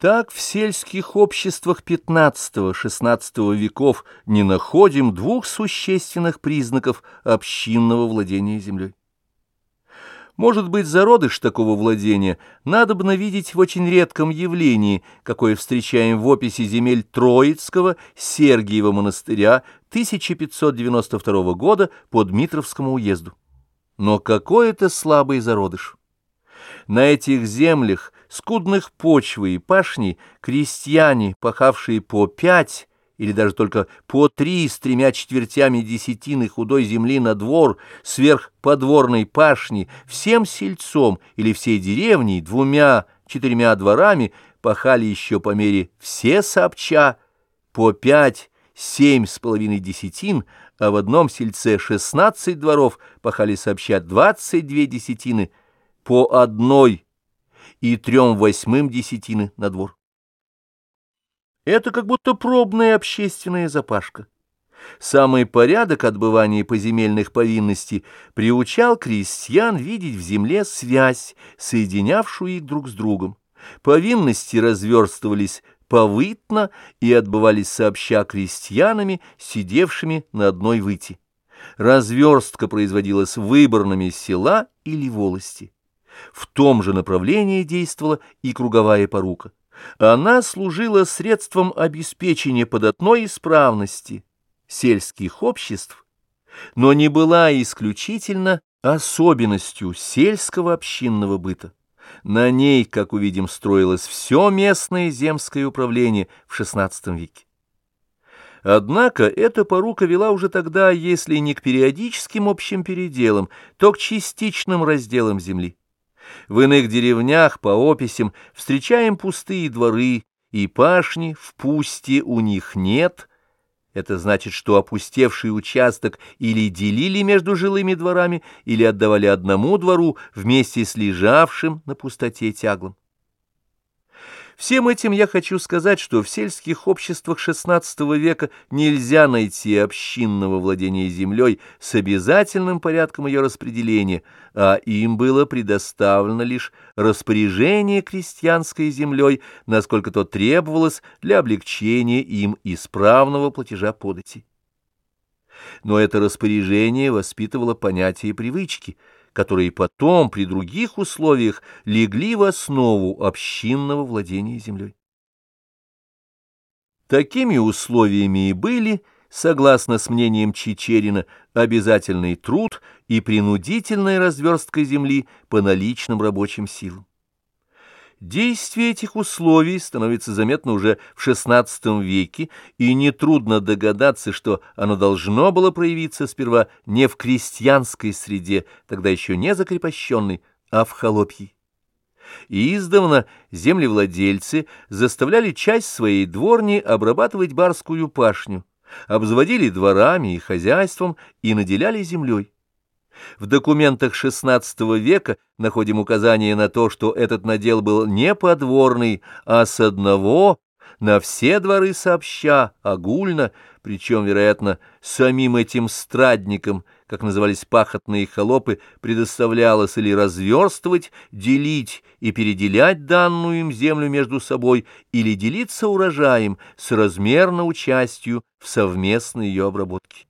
Так в сельских обществах XV-XVI веков не находим двух существенных признаков общинного владения землей. Может быть, зародыш такого владения надо бы видеть в очень редком явлении, какое встречаем в описи земель Троицкого Сергиева монастыря 1592 года по Дмитровскому уезду. Но какой это слабый зародыш! На этих землях, скудных почвы и пашни, крестьяне, пахавшие по пять или даже только по три с тремя четвертями десятины худой земли на двор, сверх подворной пашни, всем сельцом или всей деревней двумя-четырьмя дворами пахали еще по мере все сообща, по пять, семь с половиной десятин, а в одном сельце шестнадцать дворов пахали сообща двадцать две десятины, по одной и трем восьмым десятины на двор. Это как будто пробная общественная запашка. Самый порядок отбывания поземельных повинностей приучал крестьян видеть в земле связь, соединявшую их друг с другом. Повинности разверстывались повытно и отбывались сообща крестьянами, сидевшими на одной выти. Разверстка производилась выборными села или волости. В том же направлении действовала и круговая порука. Она служила средством обеспечения податной исправности сельских обществ, но не была исключительно особенностью сельского общинного быта. На ней, как увидим, строилось все местное земское управление в XVI веке. Однако эта порука вела уже тогда, если не к периодическим общим переделам, то к частичным разделам земли. В иных деревнях по описям встречаем пустые дворы, и пашни в пусте у них нет. Это значит, что опустевший участок или делили между жилыми дворами, или отдавали одному двору вместе с лежавшим на пустоте тяглом. Всем этим я хочу сказать, что в сельских обществах XVI века нельзя найти общинного владения землей с обязательным порядком ее распределения, а им было предоставлено лишь распоряжение крестьянской землей, насколько то требовалось для облегчения им исправного платежа подати. Но это распоряжение воспитывало понятие привычки – которые потом при других условиях легли в основу общинного владения землей. Такими условиями и были, согласно с мнением Чичерина, обязательный труд и принудительная разверстка земли по наличным рабочим силам. Действие этих условий становится заметно уже в XVI веке, и нетрудно догадаться, что оно должно было проявиться сперва не в крестьянской среде, тогда еще не закрепощенной, а в холопьей. И издавна землевладельцы заставляли часть своей дворни обрабатывать барскую пашню, обзаводили дворами и хозяйством и наделяли землей. В документах XVI века находим указание на то, что этот надел был не подворный, а с одного на все дворы сообща, огульно, причем, вероятно, самим этим страдникам, как назывались пахотные холопы, предоставлялось или разверстывать, делить и переделять данную им землю между собой, или делиться урожаем с размерно участию в совместной ее обработке.